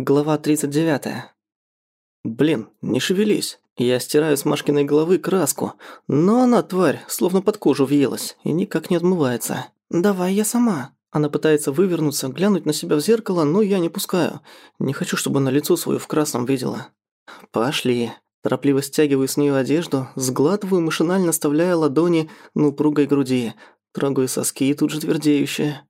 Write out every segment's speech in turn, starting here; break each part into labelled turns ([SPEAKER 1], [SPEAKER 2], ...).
[SPEAKER 1] Глава 39. Блин, не шевелись. Я стираю с Машкиной головы краску, но она, тварь, словно под кожу въелась и никак не отмывается. «Давай я сама». Она пытается вывернуться, глянуть на себя в зеркало, но я не пускаю. Не хочу, чтобы она лицо свое в красном видела. «Пошли». Торопливо стягиваю с нее одежду, сглатываю, машинально вставляя ладони на упругой груди. Трогаю соски, тут же твердеющие.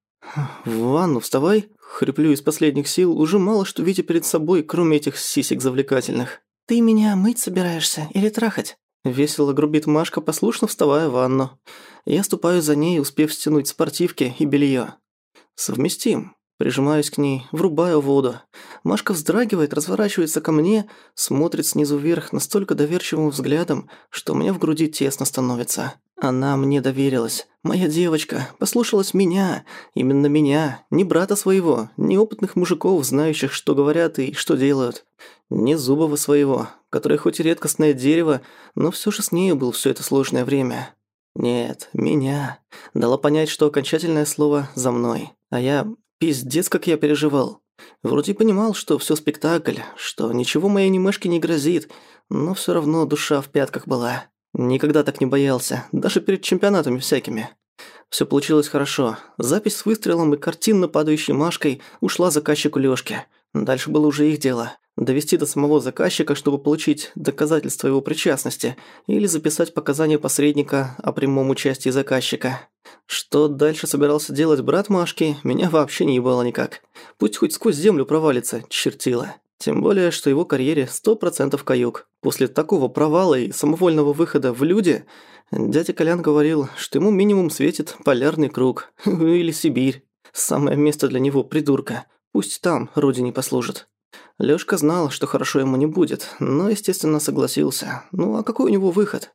[SPEAKER 1] «В ванну вставай!» Хриплю из последних сил, уже мало что видя перед собой, кроме этих сисек завлекательных.
[SPEAKER 2] «Ты меня мыть собираешься или трахать?»
[SPEAKER 1] Весело грубит Машка, послушно вставая в ванну. Я ступаю за ней, успев стянуть спортивки и белье. Совместим. Прижимаюсь к ней, врубаю воду. Машка вздрагивает, разворачивается ко мне, смотрит снизу вверх настолько доверчивым взглядом, что меня в груди тесно становится. Она мне доверилась. Моя девочка послушалась меня. Именно меня. Не брата своего, не опытных мужиков, знающих, что говорят и что делают. Не Зубова своего, который хоть и редкостное дерево, но все же с нею был все это сложное время. Нет, меня. Дала понять, что окончательное слово «за мной». А я Пиздец, как я переживал. Вроде понимал, что все спектакль, что ничего моей немышке не грозит, но все равно душа в пятках была. Никогда так не боялся, даже перед чемпионатами всякими. Все получилось хорошо. Запись с выстрелом и картинно падающей Машкой ушла заказчику Лёшке. Дальше было уже их дело довести до самого заказчика, чтобы получить доказательства его причастности, или записать показания посредника о прямом участии заказчика. Что дальше собирался делать брат Машки, меня вообще не ебало никак. Пусть хоть сквозь землю провалится, чертила. Тем более, что его карьере сто процентов каюк. После такого провала и самовольного выхода в люди, дядя Колян говорил, что ему минимум светит полярный круг. Или Сибирь. Самое место для него, придурка. Пусть там родине послужит. Лёшка знал, что хорошо ему не будет, но, естественно, согласился. Ну а какой у него выход?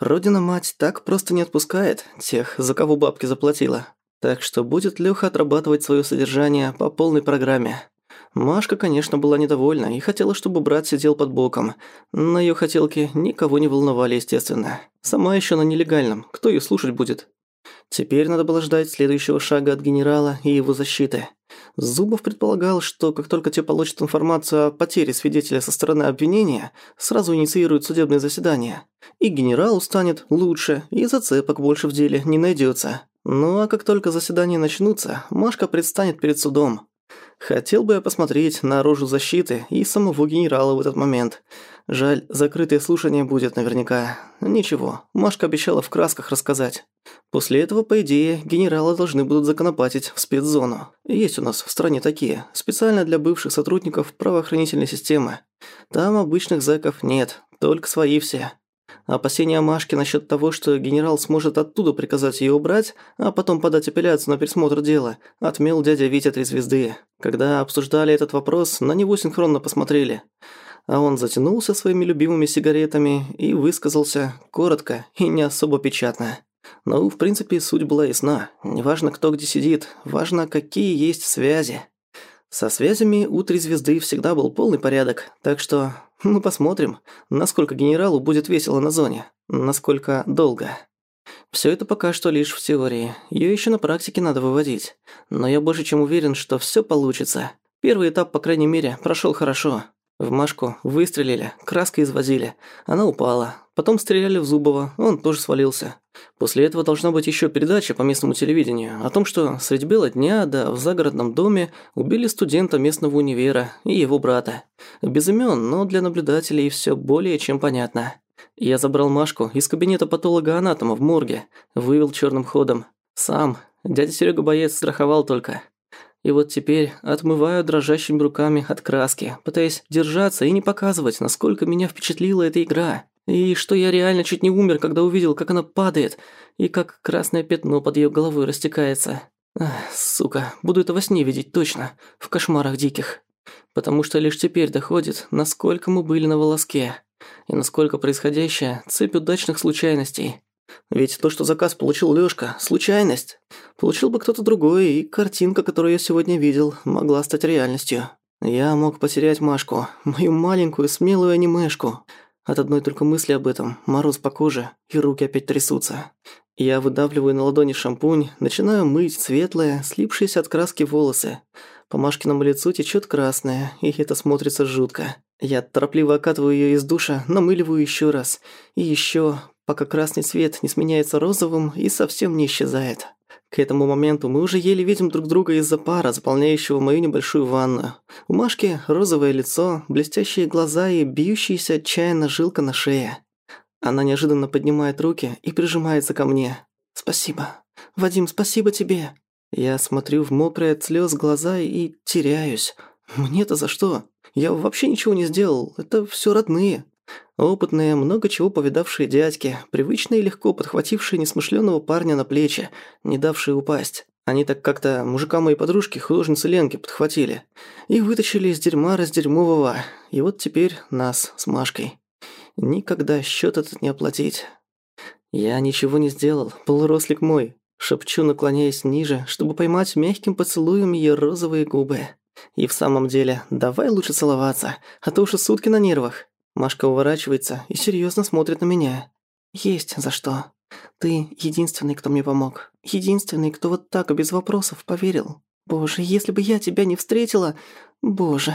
[SPEAKER 1] Родина-мать так просто не отпускает тех, за кого бабки заплатила. Так что будет Лёха отрабатывать своё содержание по полной программе. Машка, конечно, была недовольна и хотела, чтобы брат сидел под боком. На её хотелки никого не волновали, естественно. Сама ещё на нелегальном, кто её слушать будет? Теперь надо было ждать следующего шага от генерала и его защиты. Зубов предполагал, что как только те получат информацию о потере свидетеля со стороны обвинения, сразу инициируют судебное заседание. И генералу станет лучше, и зацепок больше в деле не найдется. Ну а как только заседания начнутся, Машка предстанет перед судом. Хотел бы я посмотреть на рожу защиты и самого генерала в этот момент. Жаль, закрытое слушание будет наверняка. Ничего, Машка обещала в красках рассказать. После этого, по идее, генерала должны будут законопатить в спецзону. Есть у нас в стране такие, специально для бывших сотрудников правоохранительной системы. Там обычных зэков нет, только свои все. Опасения Машки насчет того, что генерал сможет оттуда приказать ее убрать, а потом подать апелляцию на пересмотр дела, отмел дядя Витя Три Звезды. Когда обсуждали этот вопрос, на него синхронно посмотрели. А он затянулся своими любимыми сигаретами и высказался коротко и не особо печатно. Ну, в принципе, суть была ясна. Неважно, кто где сидит, важно, какие есть связи. Со связями у Три Звезды всегда был полный порядок, так что ну посмотрим, насколько генералу будет весело на зоне, насколько долго. Все это пока что лишь в теории, ее еще на практике надо выводить. Но я больше чем уверен, что все получится. Первый этап, по крайней мере, прошел хорошо. В Машку выстрелили, краской извозили. Она упала. Потом стреляли в Зубова, он тоже свалился. После этого должна быть еще передача по местному телевидению о том, что средь бела дня, да в загородном доме убили студента местного универа и его брата. Без имен, но для наблюдателей все более чем понятно. Я забрал Машку из кабинета патолога-анатома в морге, вывел черным ходом. Сам. Дядя Серега боец страховал только. И вот теперь отмываю дрожащими руками от краски, пытаясь держаться и не показывать, насколько меня впечатлила эта игра. И что я реально чуть не умер, когда увидел, как она падает, и как красное пятно под ее головой растекается. Ах, сука, буду это во сне видеть точно, в кошмарах диких. Потому что лишь теперь доходит, насколько мы были на волоске, и насколько происходящее – цепь удачных случайностей. Ведь то, что заказ получил Лёшка – случайность. Получил бы кто-то другой, и картинка, которую я сегодня видел, могла стать реальностью. Я мог потерять Машку, мою маленькую смелую анимешку. От одной только мысли об этом мороз по коже, и руки опять трясутся. Я выдавливаю на ладони шампунь, начинаю мыть светлые, слипшиеся от краски волосы. По Машкиному лицу течет красное, и это смотрится жутко. Я торопливо окатываю ее из душа, намыливаю еще раз. И еще, пока красный цвет не сменяется розовым и совсем не исчезает. К этому моменту мы уже еле видим друг друга из-за пара, заполняющего мою небольшую ванну. У Машки розовое лицо, блестящие глаза и бьющаяся отчаянно жилка на шее. Она неожиданно поднимает руки и прижимается ко мне. «Спасибо. Вадим, спасибо тебе». Я смотрю в мокрые от слез глаза и теряюсь. Мне-то за что? Я вообще ничего не сделал. Это все родные. Опытные, много чего повидавшие дядьки, привычно и легко подхватившие несмышленного парня на плечи, не давшие упасть. Они так как-то мужика моей подружки, художницы Ленки, подхватили. И вытащили из дерьма раздерьмового. И вот теперь нас с Машкой. Никогда счет этот не оплатить. Я ничего не сделал, полурослик мой. Шепчу, наклоняясь ниже, чтобы поймать мягким поцелуем ее розовые губы. И в самом деле, давай лучше целоваться, а то уже сутки на нервах. Машка уворачивается и серьезно смотрит на меня. Есть за что. Ты единственный, кто мне помог. Единственный, кто вот так без вопросов поверил. Боже, если бы я тебя не встретила... Боже.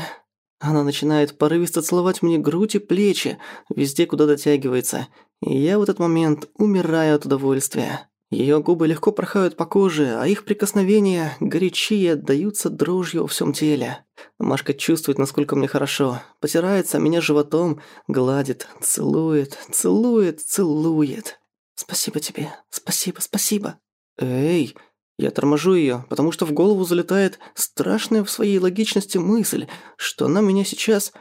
[SPEAKER 1] Она начинает порывисто целовать мне грудь и плечи, везде, куда дотягивается. И я в этот момент умираю от удовольствия. Ее губы легко порхают по коже, а их прикосновения горячие отдаются дрожью во всем теле. Машка чувствует, насколько мне хорошо. Потирается меня животом, гладит, целует, целует, целует. «Спасибо тебе, спасибо, спасибо». «Эй!» Я торможу ее, потому что в голову залетает страшная в своей логичности мысль, что она меня сейчас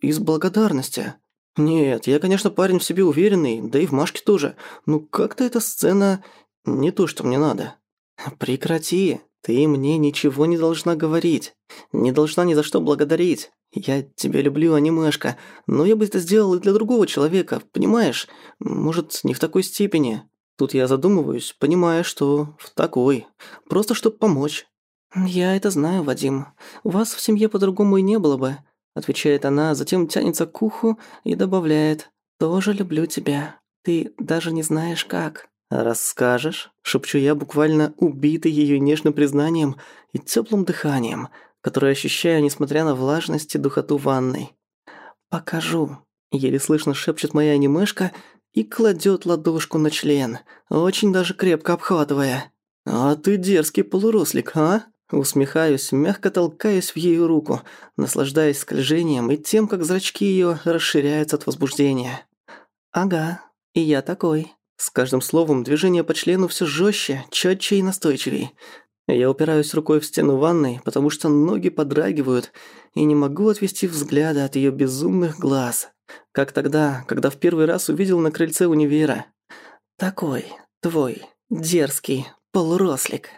[SPEAKER 1] из благодарности. Нет, я, конечно, парень в себе уверенный, да и в Машке тоже. Ну как-то эта сцена не то, что мне надо. Прекрати. Ты мне ничего не должна говорить. Не должна ни за что благодарить. Я тебя люблю, анимешка, но я бы это сделал и для другого человека, понимаешь? Может, не в такой степени. Тут я задумываюсь, понимая, что в такой. Просто чтобы помочь. «Я это знаю, Вадим. Вас в семье по-другому и не было бы», отвечает она, затем тянется к уху и добавляет. «Тоже люблю тебя. Ты даже не знаешь как». «Расскажешь?» – шепчу я, буквально убитый ее нежным признанием и теплым дыханием, которое ощущаю, несмотря на влажность и духоту ванной. «Покажу», – еле слышно шепчет моя анимешка и кладет ладошку на член, очень даже крепко обхватывая. «А ты дерзкий полурослик, а?» Усмехаюсь, мягко толкаюсь в ее руку, наслаждаясь скольжением и тем, как зрачки ее расширяются от возбуждения. «Ага, и я такой», с каждым словом движение по члену все жестче, четче и настойчивее. Я упираюсь рукой в стену ванной, потому что ноги подрагивают, и не могу отвести взгляда от ее безумных глаз. Как тогда, когда в первый раз увидел на крыльце универа. Такой, твой, дерзкий, полурослик.